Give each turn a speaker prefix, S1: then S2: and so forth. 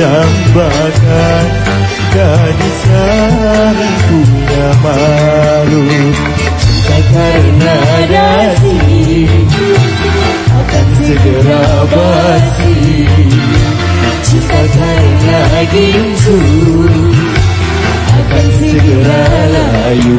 S1: dambakan
S2: Gadis yang punya malu. Cinta karena dasi Akan segera basi. Cinta kerana gitu Akan segera layu.